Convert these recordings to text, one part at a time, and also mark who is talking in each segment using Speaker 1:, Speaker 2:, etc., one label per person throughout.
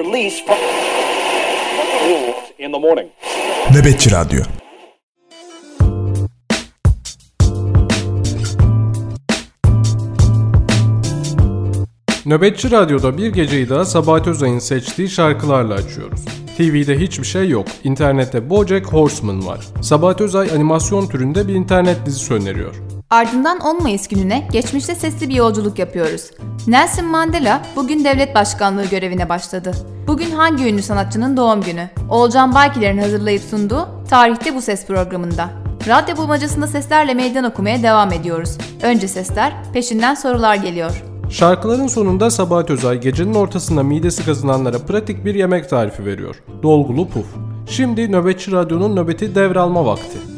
Speaker 1: release from in the morning.
Speaker 2: Nöbetçi Radyo
Speaker 3: Nöbetçi Radyo'da bir geceyi daha Sabahat Özay'ın seçtiği şarkılarla açıyoruz. TV'de hiçbir şey yok. İnternette BoJack Horseman var. Sabahat Özay animasyon türünde bir internet dizisi öneriyor.
Speaker 4: Ardından 10 Mayıs gününe geçmişte sesli bir yolculuk yapıyoruz. Nelson Mandela bugün devlet başkanlığı görevine başladı. Bugün hangi ünlü sanatçının doğum günü? Oğulcan Baykiler'in hazırlayıp sunduğu Tarihte Bu Ses programında. Radyo bulmacasında seslerle meydan okumaya devam ediyoruz. Önce sesler, peşinden sorular geliyor.
Speaker 3: Şarkıların sonunda Sabahat Özay gecenin ortasında midesi kazınanlara pratik bir yemek tarifi veriyor. Dolgulu puf. Şimdi Nöbetçi Radyo'nun nöbeti devralma vakti.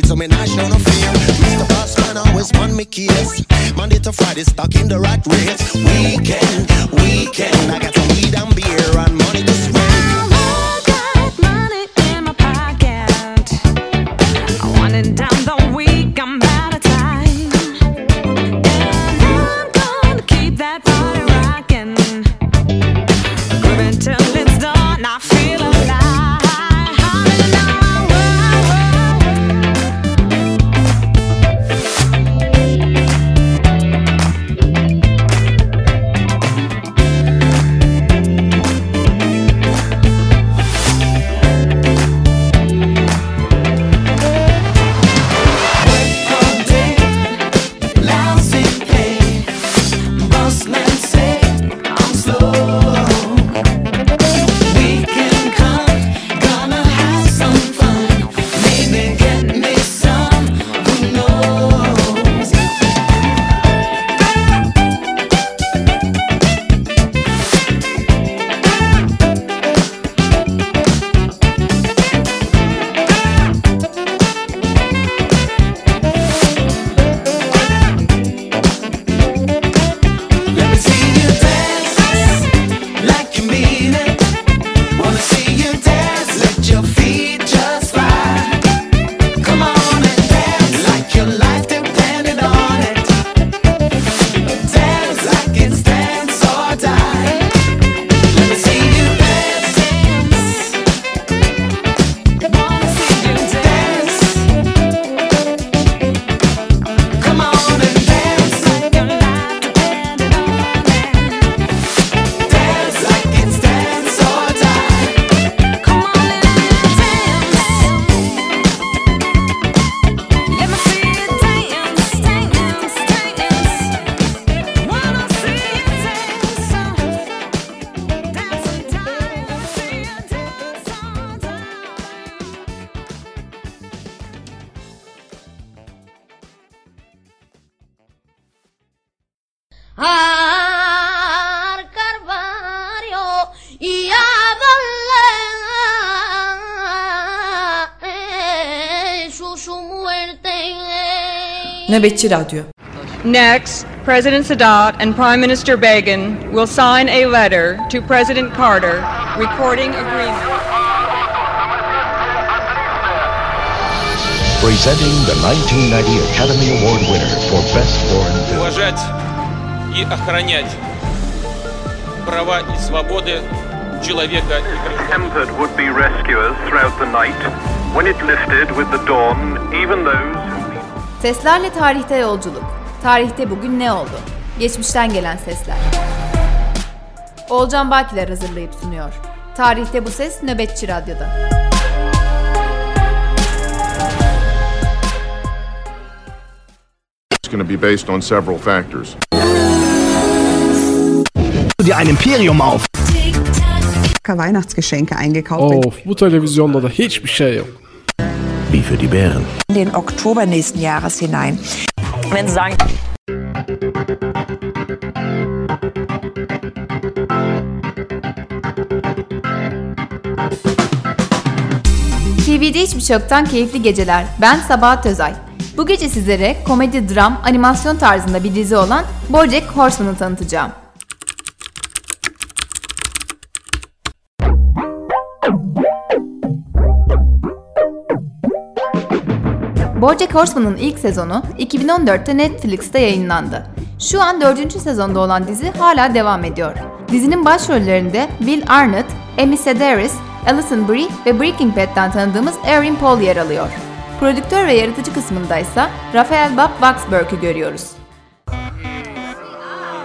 Speaker 5: Side, so me not show no fear. Mr. Bossman always on me case. Monday to Friday, stuck in the rat race. Weekend,
Speaker 6: Nöbetçi Radyo
Speaker 7: Next, President Sadat and Prime Minister Begin will sign a letter to President Carter recording agreement.
Speaker 8: Presenting the 1990 Academy Award winner for Best Foreign Film.
Speaker 9: уважать и охранять права и свободы человека и гражданина.
Speaker 10: Tempered would-be rescuers throughout the night. When it lifted with the dawn, even those who
Speaker 4: Seslerle tarihte yolculuk. Tarihte bugün ne oldu? Geçmişten gelen sesler. Olcan Bakiler hazırlayıp sunuyor. Tarihte bu ses Nöbetçi Radyo'da.
Speaker 11: It's going to be based on several factors.
Speaker 12: dir ein Imperium auf.
Speaker 13: Weihnachtsgeschenke eingekauft.
Speaker 14: Of bu televizyonda da hiçbir şey yok.
Speaker 8: Wie für die Bären.
Speaker 13: In den Oktober nächsten Jahres hinein.
Speaker 7: Wenn Sie sagen,
Speaker 4: TV'de hiçbir yoktan keyifli geceler. Ben Sabahat Özay. Bu gece sizlere komedi, dram, animasyon tarzında bir dizi olan BoJack Horseman'ı tanıtacağım. BoJack Horseman'ın ilk sezonu 2014'te Netflix'te yayınlandı. Şu an 4. sezonda olan dizi hala devam ediyor. Dizinin başrollerinde Will Arnett, Amy Sedaris, Alison Brie ve Breaking Bad'den tanıdığımız Erin Paul yer alıyor. Prodüktör ve yaratıcı kısmında ise Raphael Bob Waksberg'ü görüyoruz.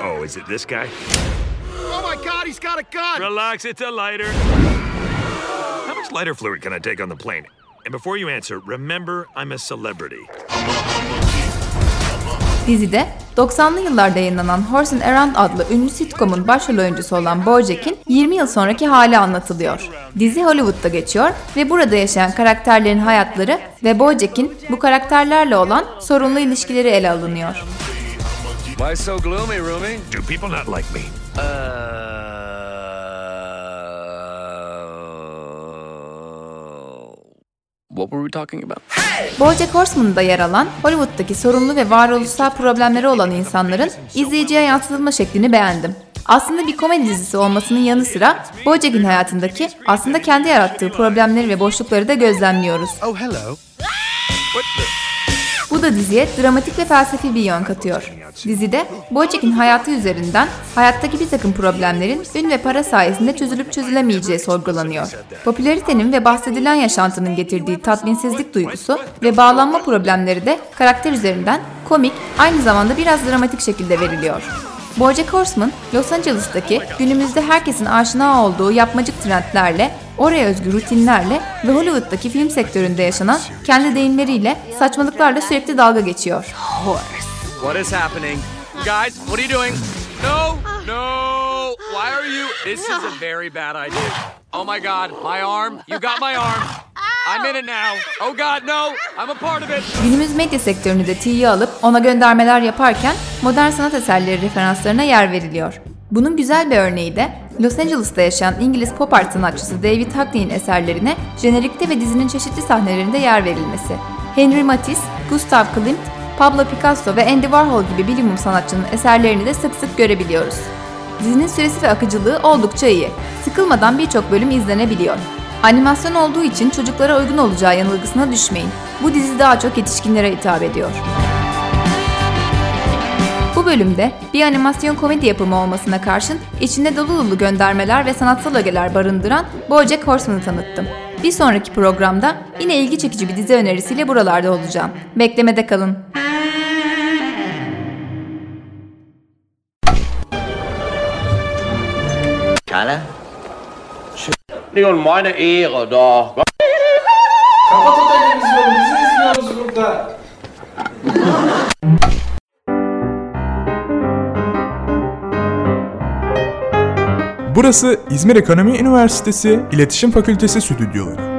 Speaker 15: Oh, is it this guy?
Speaker 12: Oh my god, he's got a gun!
Speaker 15: Relax, it's a lighter. How much lighter fluid can I take on the plane? And before you answer, remember I'm a celebrity.
Speaker 4: Dizide 90'lı yıllarda yayınlanan Horse and Around adlı ünlü sitcom'un başrol oyuncusu olan Bojack'in 20 yıl sonraki hali anlatılıyor. Dizi Hollywood'da geçiyor ve burada yaşayan karakterlerin hayatları ve Bojack'in bu karakterlerle olan sorunlu ilişkileri ele alınıyor.
Speaker 16: Why so gloomy, Rumi?
Speaker 15: Do people not like me?
Speaker 16: Uh, What were we talking about?
Speaker 4: BoJack Horseman'da yer alan Hollywood'daki sorunlu ve varoluşsal problemleri olan insanların izleyiciye yansıtılma şeklini beğendim. Aslında bir komedi dizisi olmasının yanı sıra BoJack'in hayatındaki aslında kendi yarattığı problemleri ve boşlukları da gözlemliyoruz.
Speaker 15: Oh, hello.
Speaker 4: Bu da diziye dramatik ve felsefi bir yön katıyor. Dizide Bojack'in hayatı üzerinden hayattaki bir takım problemlerin ün ve para sayesinde çözülüp çözülemeyeceği sorgulanıyor. Popülaritenin ve bahsedilen yaşantının getirdiği tatminsizlik duygusu ve bağlanma problemleri de karakter üzerinden komik, aynı zamanda biraz dramatik şekilde veriliyor. Bojack Horseman, Los Angeles'taki günümüzde herkesin aşina olduğu yapmacık trendlerle, oraya özgü rutinlerle ve Hollywood'daki film sektöründe yaşanan kendi deyimleriyle, saçmalıklarla sürekli dalga geçiyor.
Speaker 16: What is happening? Guys, what are you doing? No, no. Why are you? This is a very bad idea. Oh my god, my arm. You got my arm. I'm in it now. Oh god, no. I'm a part of it.
Speaker 4: Günümüz medya sektörünü de tiye alıp ona göndermeler yaparken modern sanat eserleri referanslarına yer veriliyor. Bunun güzel bir örneği de Los Angeles'ta yaşayan İngiliz pop art sanatçısı David Hockney'in eserlerine jenerikte ve dizinin çeşitli sahnelerinde yer verilmesi. Henry Matisse, Gustav Klimt, Pablo Picasso ve Andy Warhol gibi bilimum sanatçının eserlerini de sık sık görebiliyoruz. Dizinin süresi ve akıcılığı oldukça iyi. Sıkılmadan birçok bölüm izlenebiliyor. Animasyon olduğu için çocuklara uygun olacağı yanılgısına düşmeyin. Bu dizi daha çok yetişkinlere hitap ediyor. Bu bölümde bir animasyon komedi yapımı olmasına karşın içinde dolu dolu göndermeler ve sanatsal ögeler barındıran BoJack Horseman'ı tanıttım. Bir sonraki programda yine ilgi çekici bir dizi önerisiyle buralarda olacağım. Beklemede kalın.
Speaker 17: Carla?
Speaker 18: Det er jo meine Ehre, da.
Speaker 2: Kapat
Speaker 19: Burası İzmir Ekonomi Üniversitesi İletişim Fakültesi stüdyoları.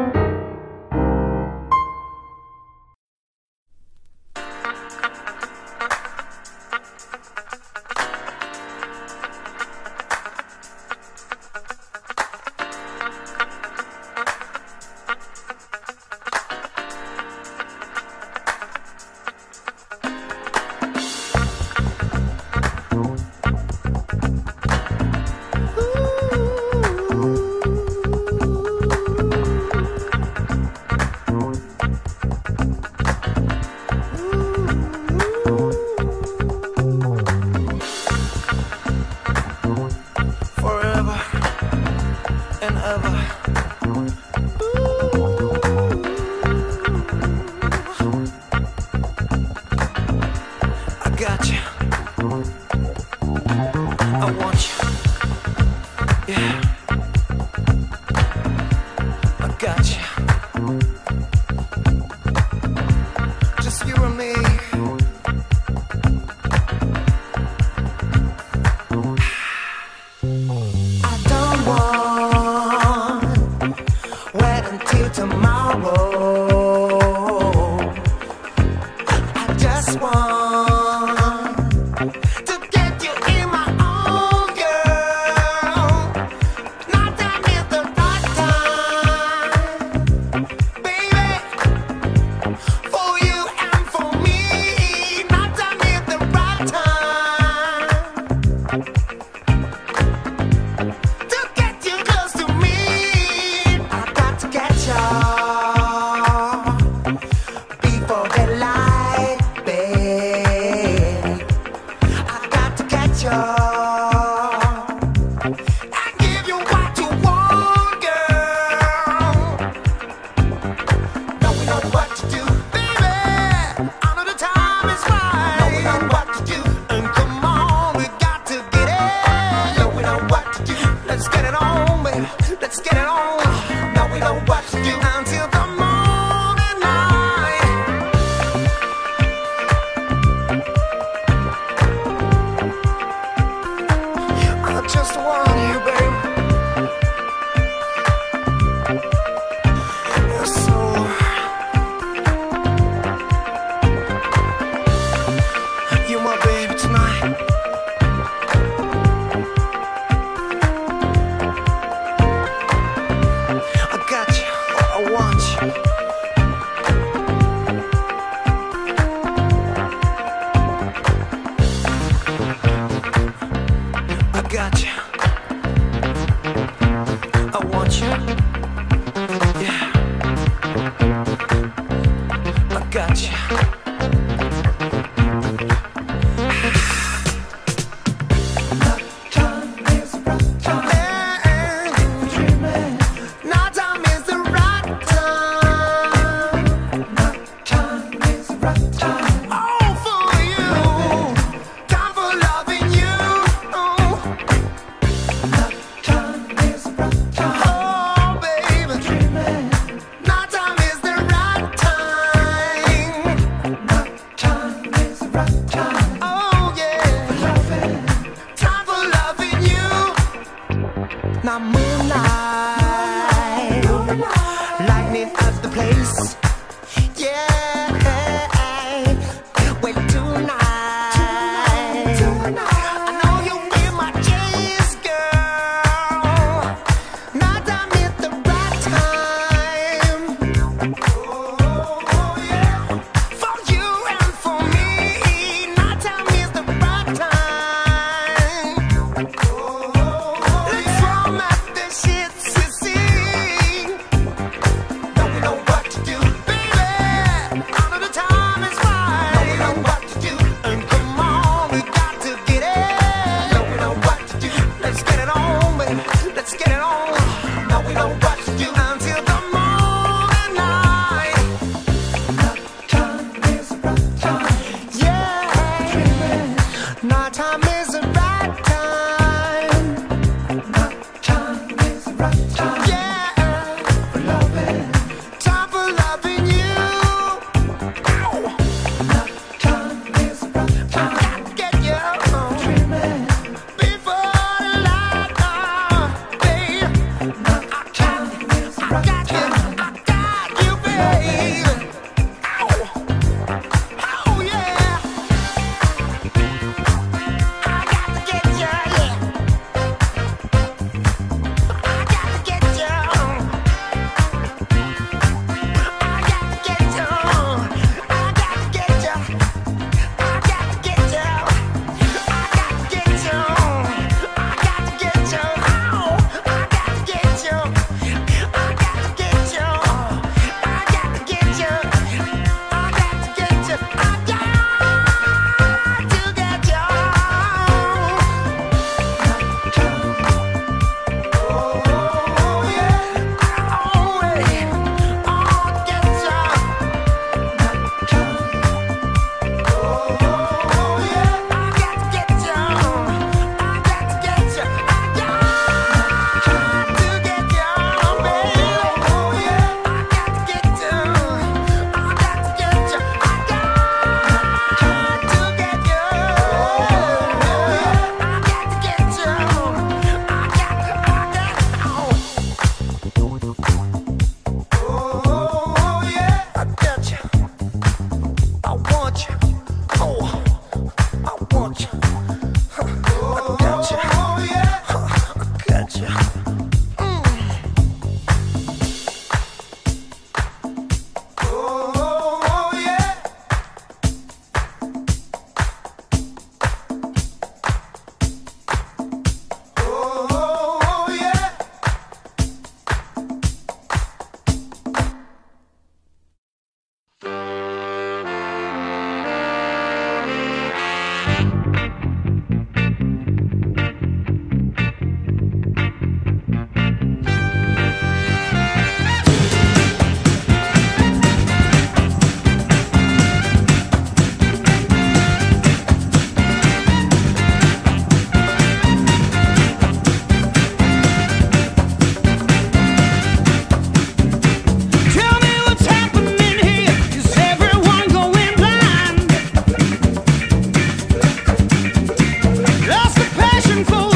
Speaker 20: Now
Speaker 19: moonlight, moonlight. lightning at the place, yeah.
Speaker 21: passion for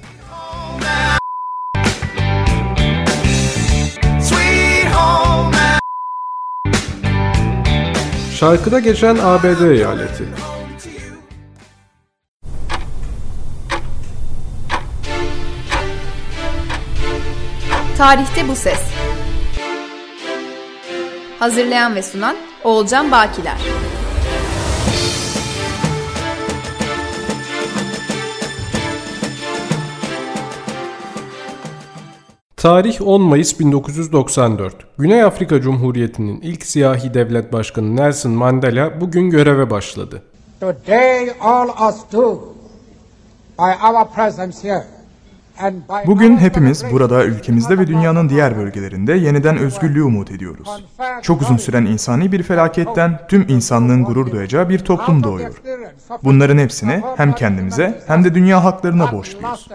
Speaker 22: Şarkıda geçen ABD eyaleti.
Speaker 4: Tarihte bu ses. Hazırlayan ve sunan Oğulcan Bakiler.
Speaker 22: Tarih 10 Mayıs 1994. Güney Afrika Cumhuriyeti'nin ilk siyahi devlet başkanı Nelson Mandela bugün göreve başladı.
Speaker 17: Today all us do by our presence here and by
Speaker 2: Bugün hepimiz burada ülkemizde ve dünyanın diğer bölgelerinde yeniden özgürlüğü umut ediyoruz. Çok uzun süren insani bir felaketten tüm insanlığın gurur duyacağı bir toplum doğuyor. Bunların hepsini hem kendimize hem de dünya haklarına borçluyuz.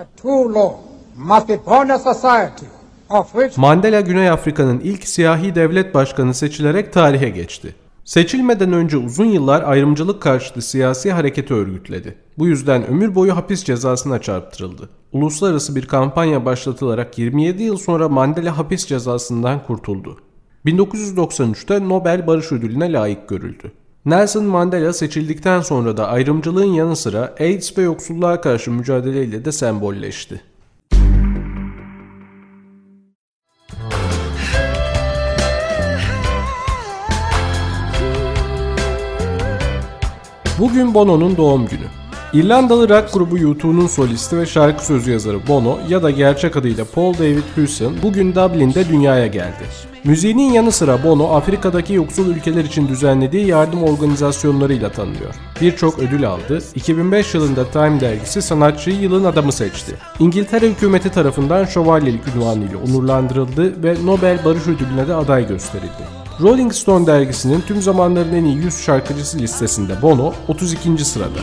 Speaker 22: Mandela Güney Afrika'nın ilk siyahi devlet başkanı seçilerek tarihe geçti. Seçilmeden önce uzun yıllar ayrımcılık karşıtı siyasi hareketi örgütledi. Bu yüzden ömür boyu hapis cezasına çarptırıldı. Uluslararası bir kampanya başlatılarak 27 yıl sonra Mandela hapis cezasından kurtuldu. 1993'te Nobel Barış Ödülü'ne layık görüldü. Nelson Mandela seçildikten sonra da ayrımcılığın yanı sıra AIDS ve yoksulluğa karşı mücadeleyle de sembolleşti. Bugün Bono'nun doğum günü. İrlandalı rock grubu U2'nun solisti ve şarkı sözü yazarı Bono ya da gerçek adıyla Paul David Hewson bugün Dublin'de dünyaya geldi. Müziğinin yanı sıra Bono Afrika'daki yoksul ülkeler için düzenlediği yardım organizasyonlarıyla tanınıyor. Birçok ödül aldı. 2005 yılında Time dergisi sanatçıyı yılın adamı seçti. İngiltere hükümeti tarafından şövalyelik ünvanıyla onurlandırıldı ve Nobel Barış Ödülü'ne de aday gösterildi. Rolling Stone dergisinin tüm zamanların en iyi 100 şarkıcısı listesinde Bono 32. sırada.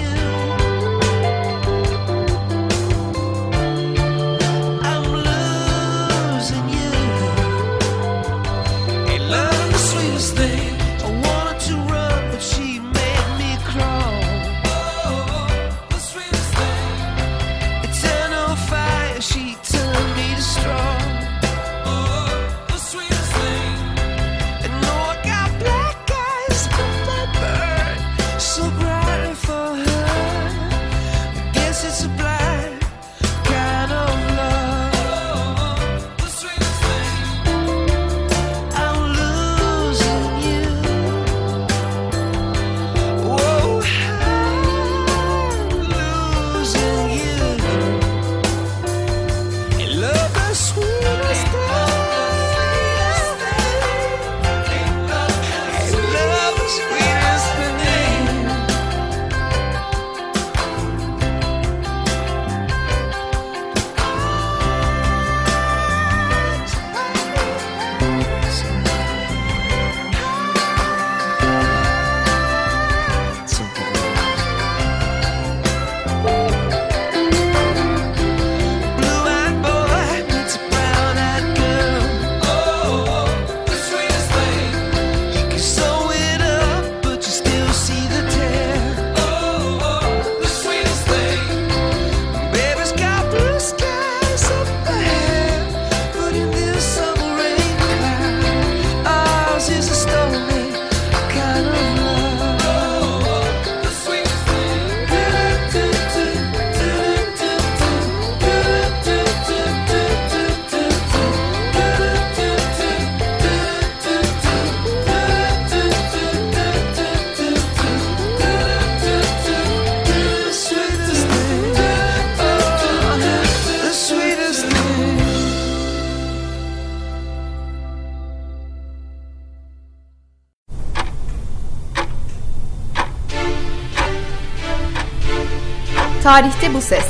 Speaker 4: Tarihte bu ses.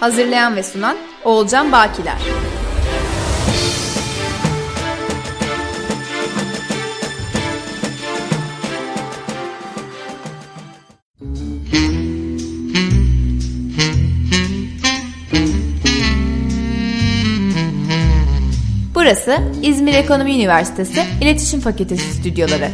Speaker 4: Hazırlayan ve sunan Oğulcan Bakiler. Burası İzmir Ekonomi Üniversitesi İletişim Fakültesi stüdyoları.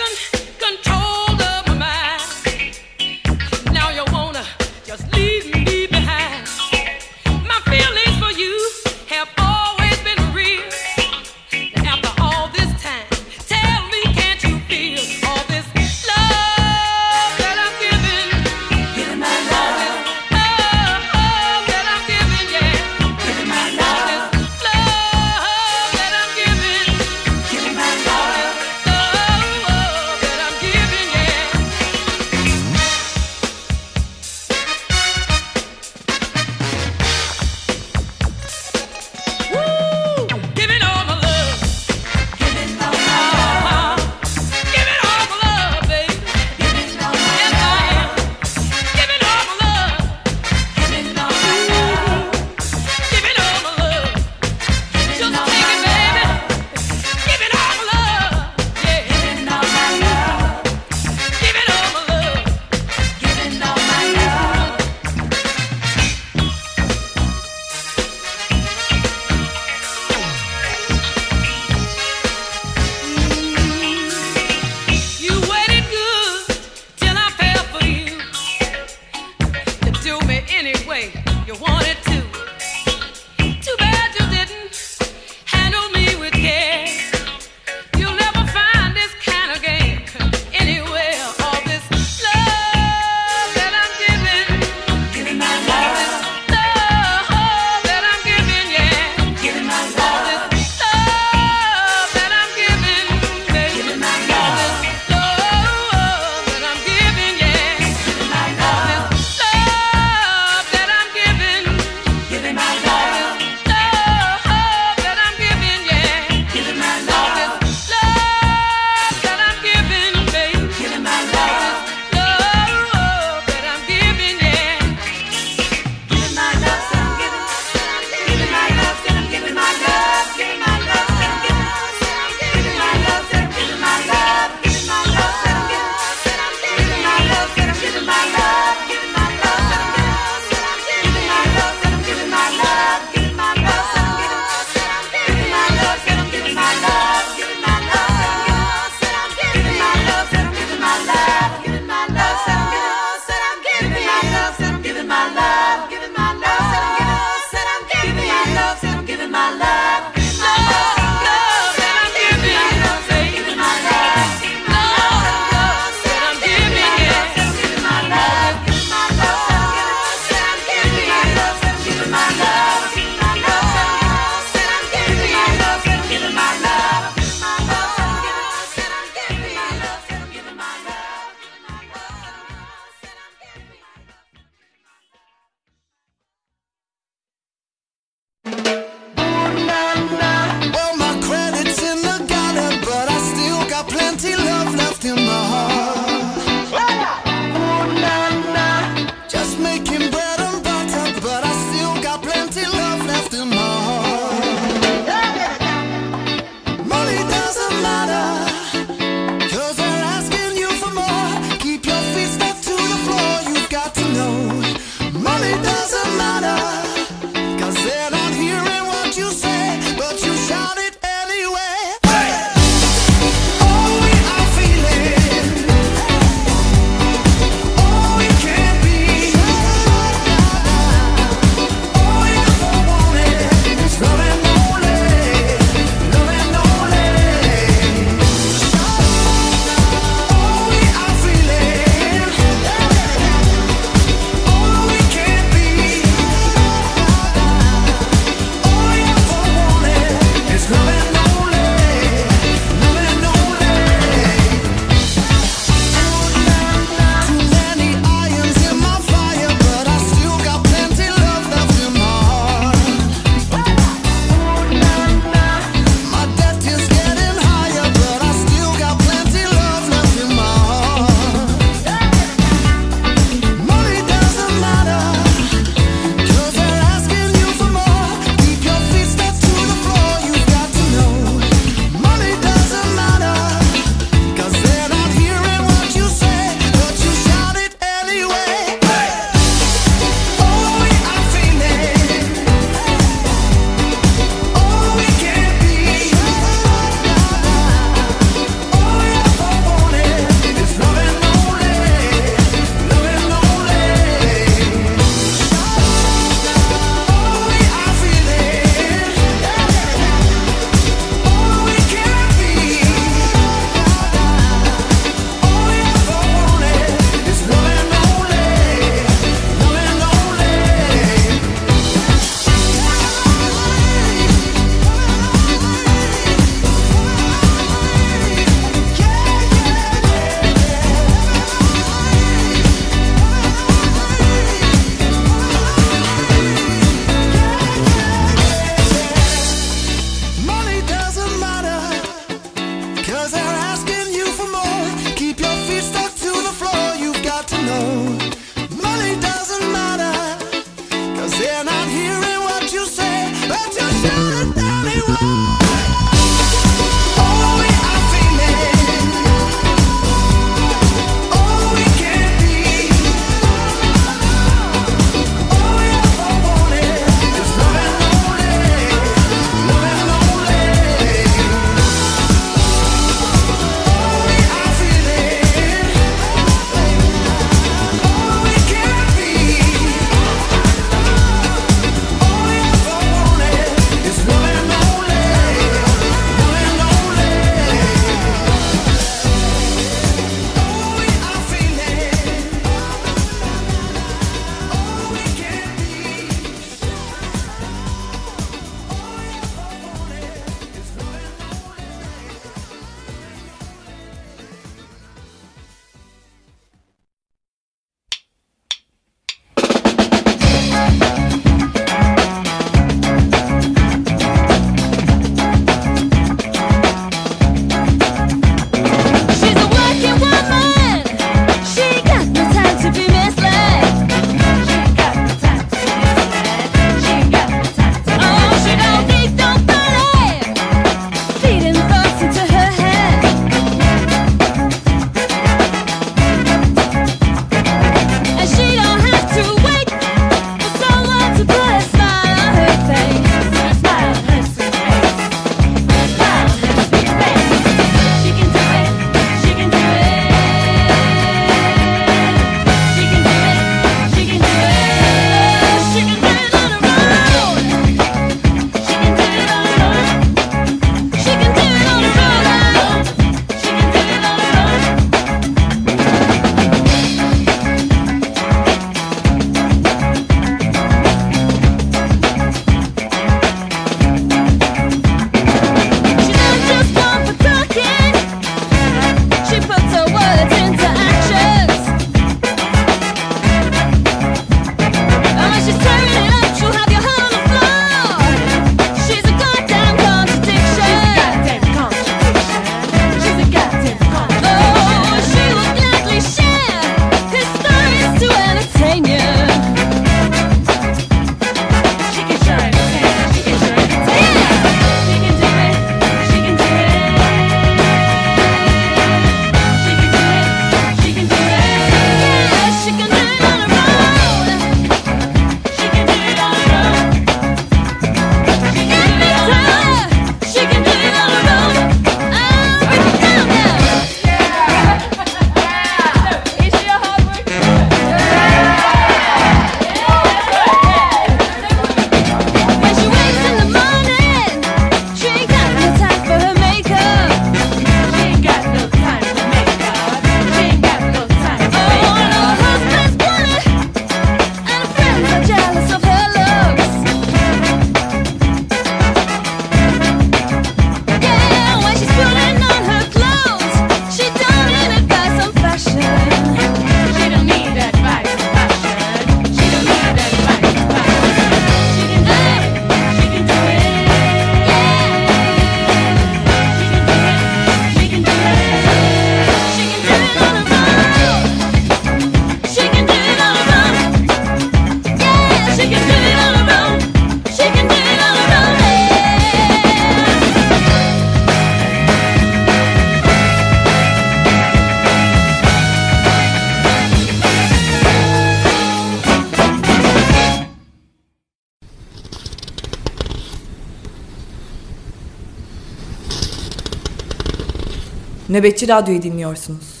Speaker 6: Nöbetçi Radyo'yu dinliyorsunuz.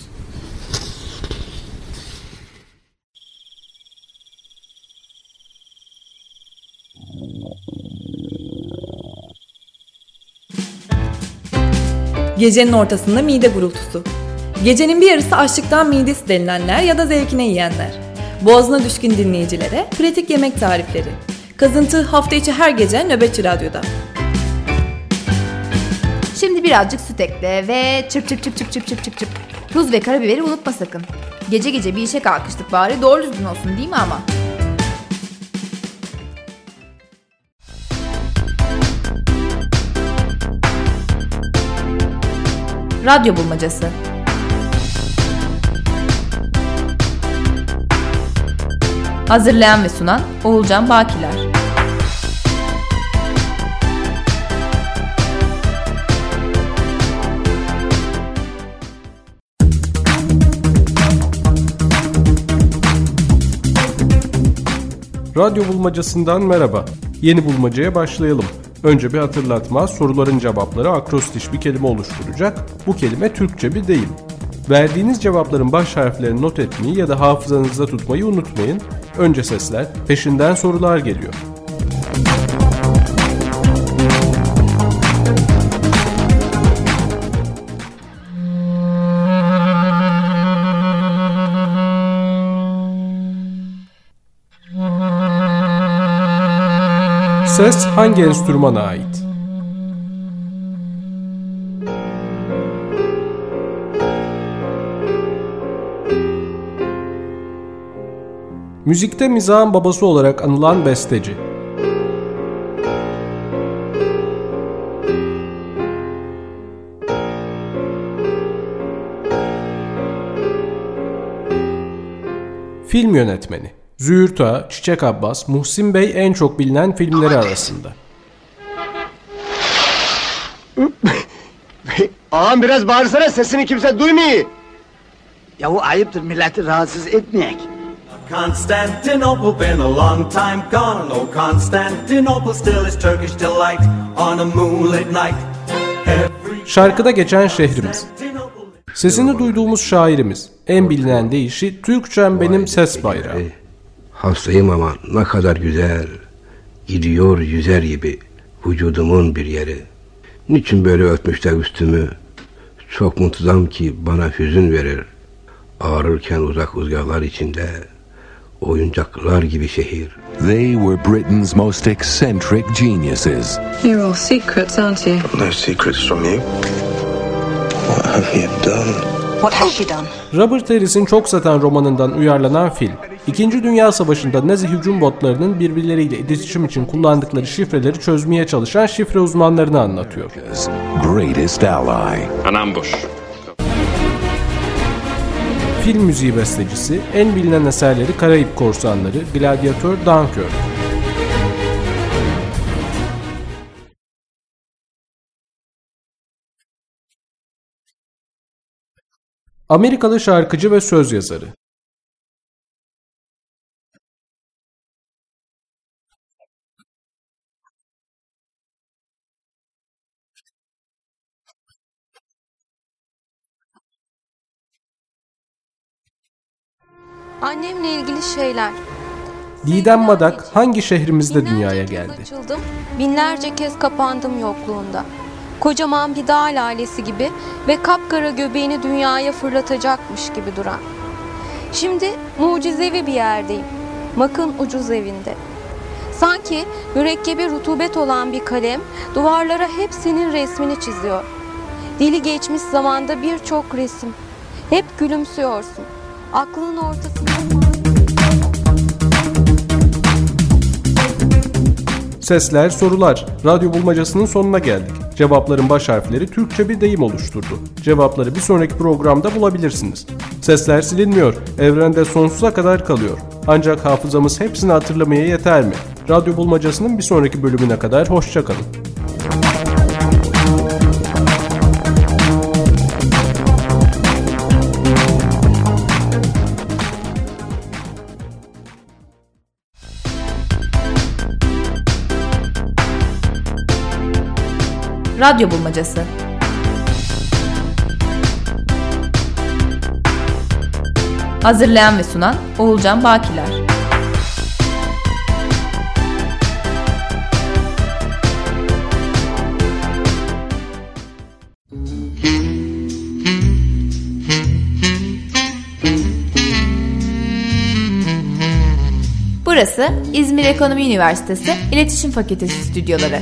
Speaker 6: Gecenin ortasında mide gurultusu. Gecenin bir yarısı açlıktan midesi denilenler ya da zevkine yiyenler. Boğazına düşkün dinleyicilere pratik yemek tarifleri. Kazıntı hafta içi her gece Nöbetçi Radyo'da.
Speaker 4: Şimdi birazcık süt ekle ve çırp çırp çırp çırp çırp çırp çırp çırp. Tuz ve karabiberi unutma sakın. Gece gece bir işe kalkıştık bari doğru düzgün olsun değil mi ama? Radyo bulmacası. Hazırlayan ve sunan Oğulcan Bakiler.
Speaker 22: Radyo bulmacasından merhaba. Yeni bulmacaya başlayalım. Önce bir hatırlatma, soruların cevapları akrostiş bir kelime oluşturacak. Bu kelime Türkçe bir deyim. Verdiğiniz cevapların baş harflerini not etmeyi ya da hafızanızda tutmayı unutmayın. Önce sesler, peşinden sorular geliyor. Ses hangi enstrümana ait? Müzikte mizahın babası olarak anılan besteci. Film yönetmeni. Züğürt Ağa, Çiçek Abbas, Muhsin Bey en çok bilinen filmleri arasında.
Speaker 21: Ağam biraz bağırsana sesini kimse duymuyor.
Speaker 12: Yahu ayıptır milleti rahatsız etmeyek.
Speaker 3: Constantinople been a long time gone. Oh, Constantinople still is Turkish delight on a moonlit night.
Speaker 22: Şarkıda geçen şehrimiz. Sesini duyduğumuz şairimiz. En bilinen deyişi Türkçem benim ses bayrağı.
Speaker 23: Hastayım ama ne kadar güzel. Gidiyor yüzer gibi vücudumun bir yeri. Niçin böyle örtmüşler üstümü? Çok muntazam ki bana hüzün verir. Ağrırken uzak rüzgarlar içinde oyuncaklar gibi şehir.
Speaker 24: They were Britain's most eccentric geniuses.
Speaker 25: You're all secrets, aren't you?
Speaker 26: No secrets from you. What have you done?
Speaker 25: What has she done?
Speaker 22: Robert Harris'in çok satan romanından uyarlanan film, İkinci Dünya Savaşı'nda Nazi hücum botlarının birbirleriyle iletişim için kullandıkları şifreleri çözmeye çalışan şifre uzmanlarını anlatıyor.
Speaker 9: An ambush.
Speaker 22: Film müziği bestecisi, en bilinen eserleri Karayip Korsanları, Gladyatör, Dunkirk. Amerikalı şarkıcı ve söz yazarı.
Speaker 27: Annemle ilgili şeyler.
Speaker 22: Didem Madak hangi şehrimizde dünyaya geldi?
Speaker 27: Açıldım, binlerce kez kapandım yokluğunda. Kocaman bir dağ lalesi gibi ve kapkara göbeğini dünyaya fırlatacakmış gibi duran. Şimdi mucizevi bir yerdeyim. Makın ucuz evinde. Sanki mürekkebi rutubet olan bir kalem duvarlara hep senin resmini çiziyor. Dili geçmiş zamanda birçok resim. Hep gülümsüyorsun. Aklının ortasında...
Speaker 22: Sesler, sorular. Radyo bulmacasının sonuna geldik. Cevapların baş harfleri Türkçe bir deyim oluşturdu. Cevapları bir sonraki programda bulabilirsiniz. Sesler silinmiyor. Evrende sonsuza kadar kalıyor. Ancak hafızamız hepsini hatırlamaya yeter mi? Radyo bulmacasının bir sonraki bölümüne kadar hoşçakalın.
Speaker 4: Radyo Bulmacası Hazırlayan ve sunan Oğulcan Bakiler Burası İzmir Ekonomi Üniversitesi İletişim Fakültesi stüdyoları.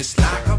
Speaker 3: just like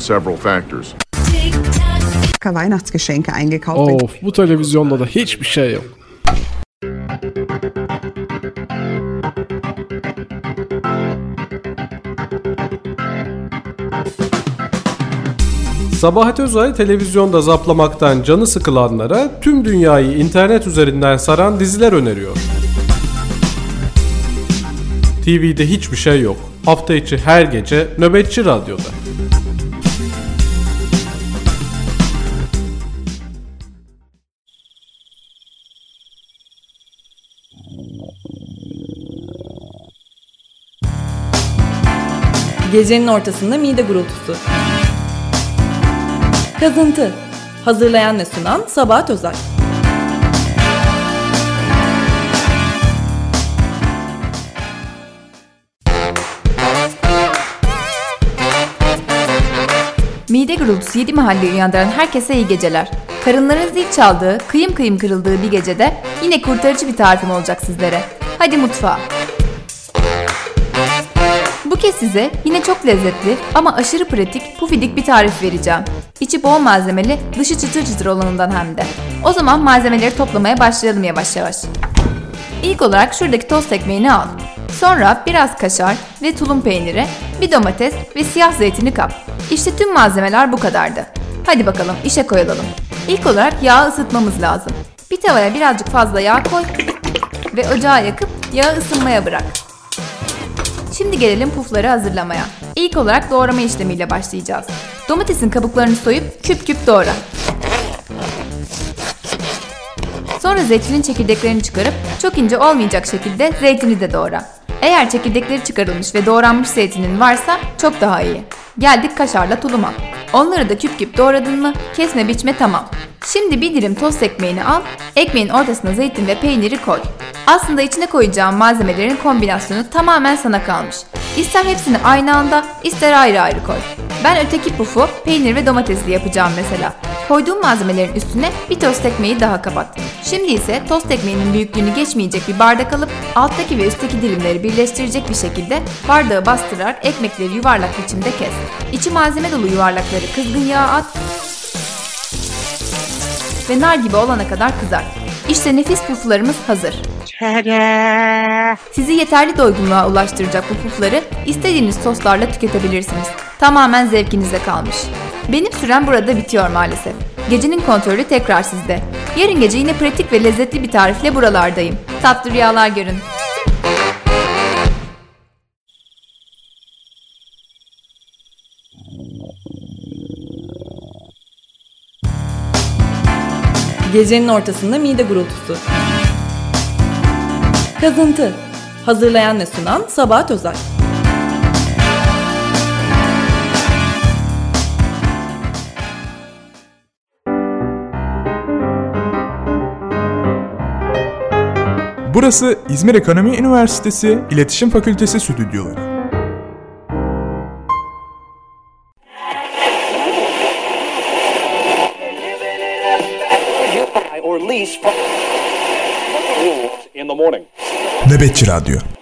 Speaker 28: several factors.
Speaker 13: Weihnachtsgeschenke eingekauft.
Speaker 22: Of bu televizyonda da hiçbir şey yok. Sabahat Özay televizyonda zaplamaktan canı sıkılanlara tüm dünyayı internet üzerinden saran diziler öneriyor. TV'de hiçbir şey yok. Hafta içi her gece Nöbetçi Radyo'da.
Speaker 6: Gecenin ortasında mide gurultusu. Kazıntı. Hazırlayan ve sunan Sabahat Özay.
Speaker 4: Mide gurultusu yedi mahalle uyandıran herkese iyi geceler. Karınların zil çaldığı, kıyım kıyım kırıldığı bir gecede yine kurtarıcı bir tarifim olacak sizlere. Hadi mutfağa. Bu kez size yine çok lezzetli ama aşırı pratik pufidik bir tarif vereceğim. İçi bol malzemeli, dışı çıtır çıtır olanından hem de. O zaman malzemeleri toplamaya başlayalım yavaş yavaş. İlk olarak şuradaki tost ekmeğini al. Sonra biraz kaşar ve tulum peyniri, bir domates ve siyah zeytini kap. İşte tüm malzemeler bu kadardı. Hadi bakalım işe koyulalım. İlk olarak yağı ısıtmamız lazım. Bir tavaya birazcık fazla yağ koy ve ocağı yakıp yağı ısınmaya bırak. Şimdi gelelim pufları hazırlamaya. İlk olarak doğrama işlemiyle başlayacağız. Domatesin kabuklarını soyup küp küp doğra. Sonra zeytinin çekirdeklerini çıkarıp çok ince olmayacak şekilde zeytini de doğra. Eğer çekirdekleri çıkarılmış ve doğranmış zeytinin varsa çok daha iyi. Geldik kaşarla tuluma. Onları da küp küp doğradın mı kesme biçme tamam. Şimdi bir dilim tost ekmeğini al, ekmeğin ortasına zeytin ve peyniri koy. Aslında içine koyacağım malzemelerin kombinasyonu tamamen sana kalmış. İster hepsini aynı anda, ister ayrı ayrı koy. Ben öteki pufu peynir ve domatesli yapacağım mesela. Koyduğum malzemelerin üstüne bir tost ekmeği daha kapat. Şimdi ise tost ekmeğinin büyüklüğünü geçmeyecek bir bardak alıp alttaki ve üstteki dilimleri birleştirecek bir şekilde bardağı bastırarak ekmekleri yuvarlak biçimde kes. İçi malzeme dolu yuvarlakları kızgın yağa at ve nar gibi olana kadar kızart. İşte nefis puflarımız hazır. Sizi yeterli doygunluğa ulaştıracak bu pufları istediğiniz soslarla tüketebilirsiniz. Tamamen zevkinize kalmış. Benim sürem burada bitiyor maalesef. Gecenin kontrolü tekrar sizde. Yarın gece yine pratik ve lezzetli bir tarifle buralardayım. Tatlı rüyalar görün.
Speaker 6: Gecenin ortasında mide gurultusu. Kazıntı. Hazırlayan ve sunan Sabahat Özay.
Speaker 2: Burası İzmir Ekonomi Üniversitesi İletişim Fakültesi stüdyoları. Nöbetçi Radyo